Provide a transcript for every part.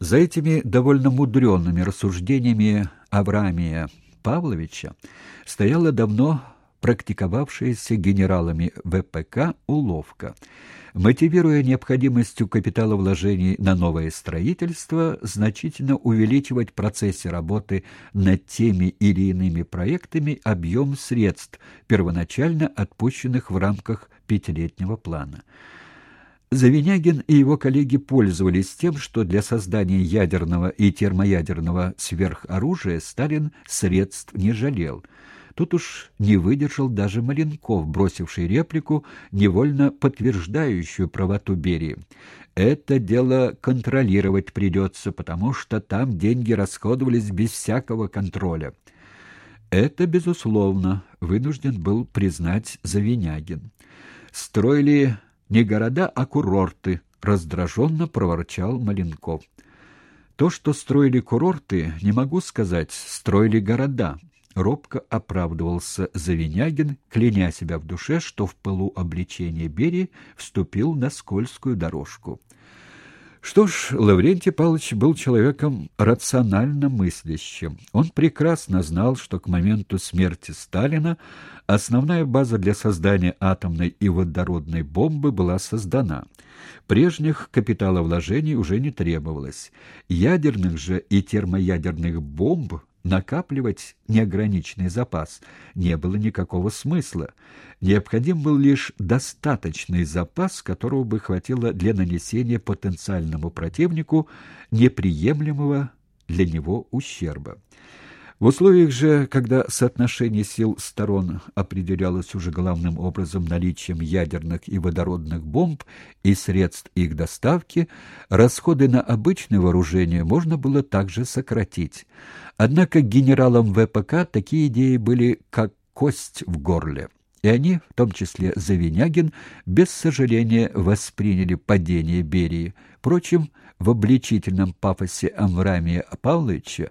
За этими довольно мудреными рассуждениями Авраамия Павловича стояла давно практиковавшаяся генералами ВПК уловка. Мотивируя необходимостью капиталовложений на новое строительство, значительно увеличивать в процессе работы над теми или иными проектами объем средств, первоначально отпущенных в рамках пятилетнего плана. Завинягин и его коллеги пользовались тем, что для создания ядерного и термоядерного сверхоружия Сталин средств не жалел – Тут уж не выдержал даже Маленков, бросивший реплику, невольно подтверждающую правоту Берии. «Это дело контролировать придется, потому что там деньги расходовались без всякого контроля». Это, безусловно, вынужден был признать Завинягин. «Строили не города, а курорты», — раздраженно проворчал Маленков. «То, что строили курорты, не могу сказать, строили города». Робко оправдывался Завинягин, кляня себя в душе, что в пылу обличения Берии вступил на скользкую дорожку. Что ж, Лаврентий Павлович был человеком рационально мыслящим. Он прекрасно знал, что к моменту смерти Сталина основная база для создания атомной и водородной бомбы была создана. Прежних капиталовложений уже не требовалось. Ядерных же и термоядерных бомб накапливать неограниченный запас не было никакого смысла. Необходим был лишь достаточный запас, которого бы хватило для нанесения потенциальному противнику неприемлемого для него ущерба. В условиях же, когда соотношение сил сторон определялось уже главным образом наличием ядерных и водородных бомб и средств их доставки, расходы на обычное вооружение можно было также сократить. Однако генералам ВПК такие идеи были как кость в горле. И они, в том числе Завинягин, без сожаления восприняли падение Берии. Впрочем, в обличительном пафосе Амврамия Павловича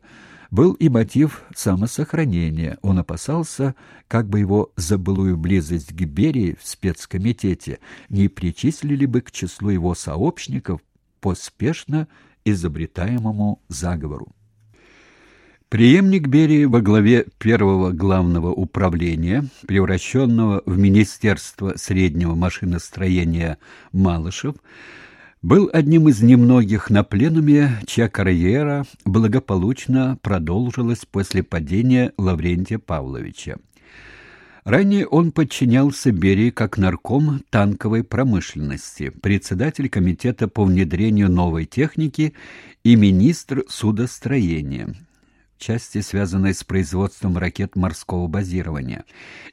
был и мотив самосохранения. Он опасался, как бы его забылую близость к Берии в спецкомитете не причислили бы к числу его сообщников по спешно изобретаемому заговору. Преемник Берии во главе первого главного управления, превращенного в Министерство среднего машиностроения Малышев, был одним из немногих на пленуме, чья карьера благополучно продолжилась после падения Лаврентия Павловича. Ранее он подчинялся Берии как нарком танковой промышленности, председатель комитета по внедрению новой техники и министр судостроения части, связанной с производством ракет морского базирования,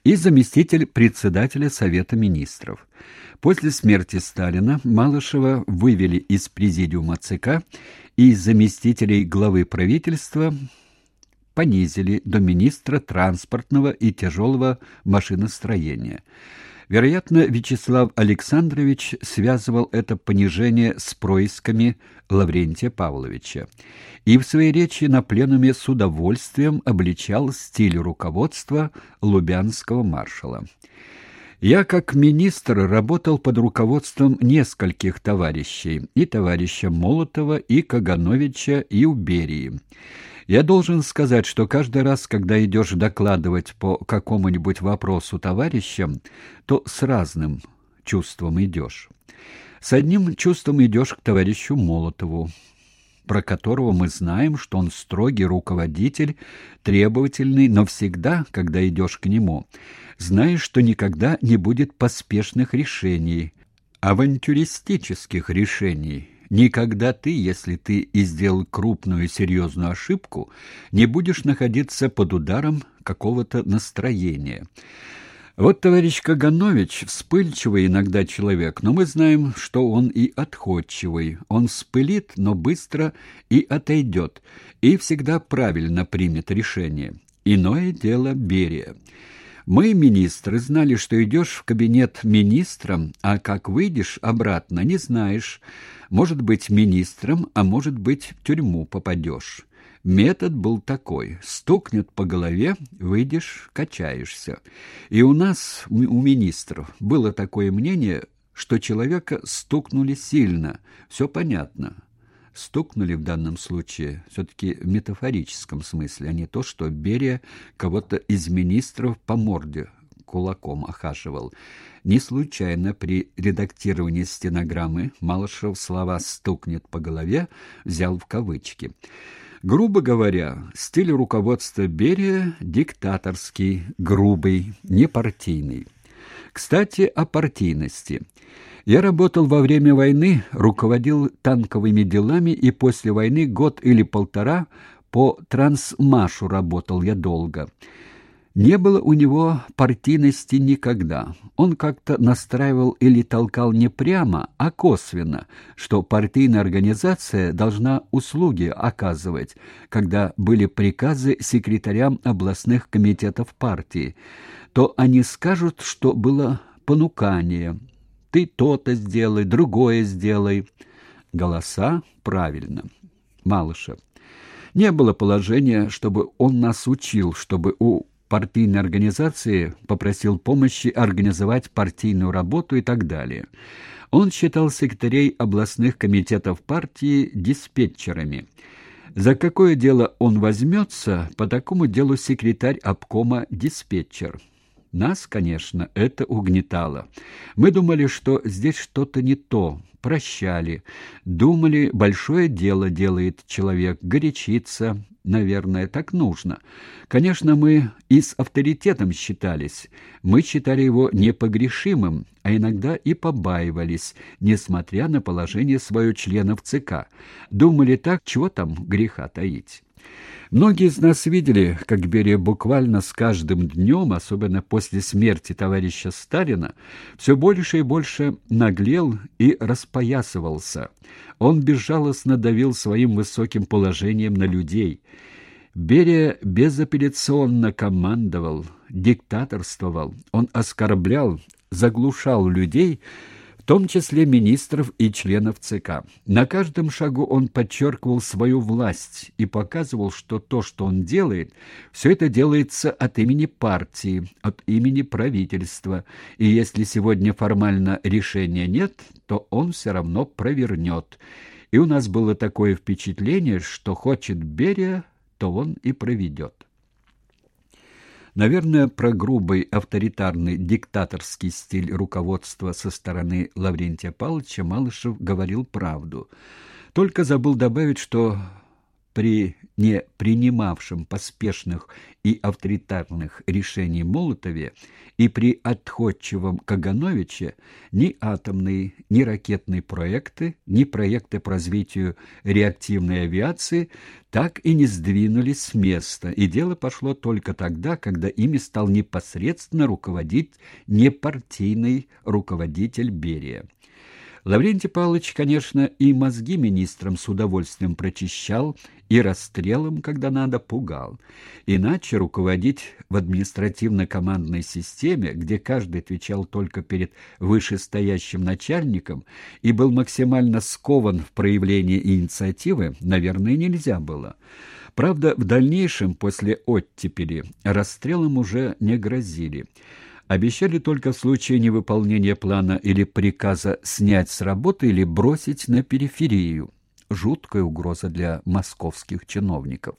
и заместитель председателя Совета министров. После смерти Сталина Малышева вывели из президиума ЦК и заместителей главы правительства понизили до министра транспортного и тяжелого машиностроения. Вероятно, Вячеслав Александрович связывал это понижение с происками Лаврентия Павловича и в своей речи на пленуме с удовольствием обличал стиль руководства лубянского маршала. Я, как министр, работал под руководством нескольких товарищей, и товарища Молотова, и Кагановича, и Уберии. Я должен сказать, что каждый раз, когда идешь докладывать по какому-нибудь вопросу товарищам, то с разным чувством идешь. С одним чувством идешь к товарищу Молотову, про которого мы знаем, что он строгий руководитель, требовательный, но всегда, когда идешь к нему, знаешь, что никогда не будет поспешных решений, авантюристических решений. Никогда ты, если ты и сделал крупную серьезную ошибку, не будешь находиться под ударом какого-то настроения. Вот товарищ Каганович вспыльчивый иногда человек, но мы знаем, что он и отходчивый. Он вспылит, но быстро и отойдет, и всегда правильно примет решение. Иное дело Берия. Мы, министры, знали, что идешь в кабинет министром, а как выйдешь обратно, не знаешь. Может быть, министром, а может быть, в тюрьму попадешь. Метод был такой. Стукнет по голове, выйдешь, качаешься. И у нас, у министров, было такое мнение, что человека стукнули сильно. Все понятно. Стукнули в данном случае все-таки в метафорическом смысле, а не то, что Берия кого-то из министров по морде кулаком охаживал. Не случайно при редактировании стенограммы Малышев слова «стукнет по голове» взял в кавычки. Грубо говоря, стиль руководства Берия диктаторский, грубый, непартийный. Кстати, о партийности. Я работал во время войны, руководил танковыми делами и после войны год или полтора по трансмашу работал я долго. Не было у него партийности никогда. Он как-то настраивал или толкал не прямо, а косвенно, что партийная организация должна услуги оказывать, когда были приказы секретарям областных комитетов партии, то они скажут, что было понукание. Ты то-то сделай, другое сделай. Голоса правильно. Малышев. Не было положения, чтобы он нас учил, чтобы у партийной организации попросил помощи организовать партийную работу и так далее. Он считал секретарей областных комитетов партии диспетчерами. За какое дело он возьмется, по такому делу секретарь обкома диспетчер. Нас, конечно, это угнетало. Мы думали, что здесь что-то не то, прощали. Думали, большое дело делает человек, горячится, наверное, так нужно. Конечно, мы и с авторитетом считались. Мы считали его непогрешимым, а иногда и побаивались, несмотря на положение свое членов ЦК. Думали так, чего там греха таить. Многие из нас видели, как Берия буквально с каждым днем, особенно после смерти товарища Сталина, все больше и больше наглел и распоясывался. Он безжалостно давил своим высоким положением на людей. Берия безапелляционно командовал, диктаторствовал, он оскорблял, заглушал людей, том числе министров и членов ЦК. На каждом шагу он подчеркивал свою власть и показывал, что то, что он делает, все это делается от имени партии, от имени правительства, и если сегодня формально решения нет, то он все равно провернет. И у нас было такое впечатление, что хочет Берия, то он и проведет. Наверное, про грубый, авторитарный, диктаторский стиль руководства со стороны Лаврентия Павловича Малышев говорил правду. Только забыл добавить, что при не принимавшем поспешных и авторитарных решений Молотове и при отходчивом Кагановиче ни атомные, ни ракетные проекты, ни проекты по развитию реактивной авиации так и не сдвинулись с места, и дело пошло только тогда, когда ими стал непосредственно руководить непартийный руководитель Берия. Лаврентий Павлович, конечно, и мозги министрам с удовольствием прочищал, и расстрелом, когда надо, пугал. Иначе руководить в административно-командной системе, где каждый отвечал только перед вышестоящим начальником и был максимально скован в проявлении инициативы, наверное, нельзя было. Правда, в дальнейшем, после оттепели, расстрелом уже не грозили. Обещали только в случае невыполнения плана или приказа снять с работы или бросить на периферию. Жуткая угроза для московских чиновников.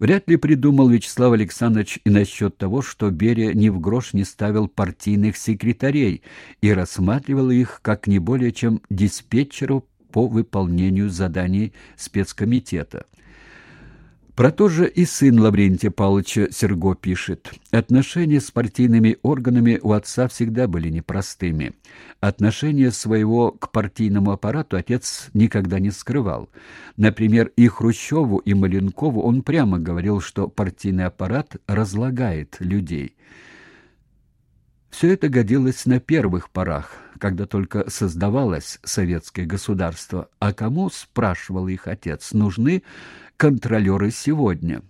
Вряд ли придумал Вячеслав Александрович и насчет того, что Берия ни в грош не ставил партийных секретарей и рассматривал их как не более чем диспетчеров по выполнению заданий спецкомитета. Про то же и сын Лаврентия Павловича Серго пишет. Отношения с партийными органами у отца всегда были непростыми. Отношения своего к партийному аппарату отец никогда не скрывал. Например, и Хрущеву, и Маленкову он прямо говорил, что партийный аппарат разлагает людей. Все это годилось на первых порах, когда только создавалось советское государство. А кому, спрашивал их отец, нужны контролеры сегодня.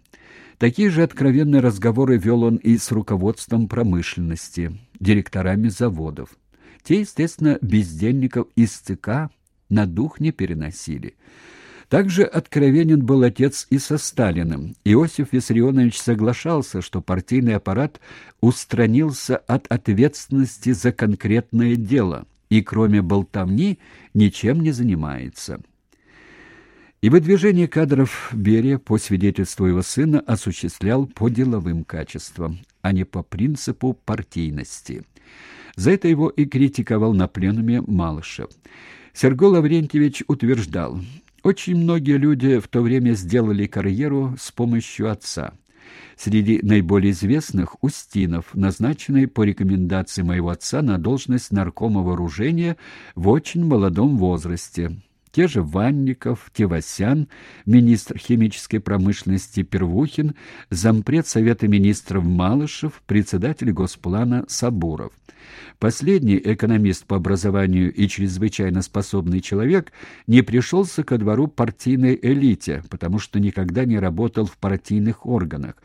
Такие же откровенные разговоры вел он и с руководством промышленности, директорами заводов. Те, естественно, бездельников из ЦК на дух не переносили. Также откровенен был отец и со Сталиным. Иосиф Виссарионович соглашался, что партийный аппарат устранился от ответственности за конкретное дело и, кроме болтовни, ничем не занимается. И выдвижение кадров Берия, по свидетельству его сына, осуществлял по деловым качествам, а не по принципу партийности. За это его и критиковал на пленуме Малышев. Сергей Лаврентьевич утверждал, очень многие люди в то время сделали карьеру с помощью отца. Среди наиболее известных – Устинов, назначенный по рекомендации моего отца на должность наркома вооружения в очень молодом возрасте. Те же Ванников, Тевасян, министр химической промышленности Первухин, зампред Совета министров Малышев, председатель Госплана Сабуров. Последний, экономист по образованию и чрезвычайно способный человек, не пришелся ко двору партийной элите, потому что никогда не работал в партийных органах,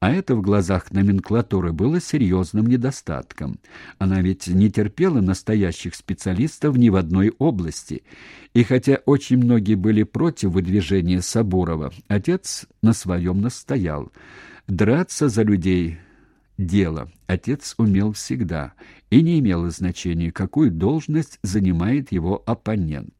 а это в глазах номенклатуры было серьезным недостатком. Она ведь не терпела настоящих специалистов ни в одной области. И хотя очень многие были против выдвижения Сабурова, отец на своем настоял. Драться за людей – дело. Отец умел всегда, и не имело значения, какую должность занимает его оппонент.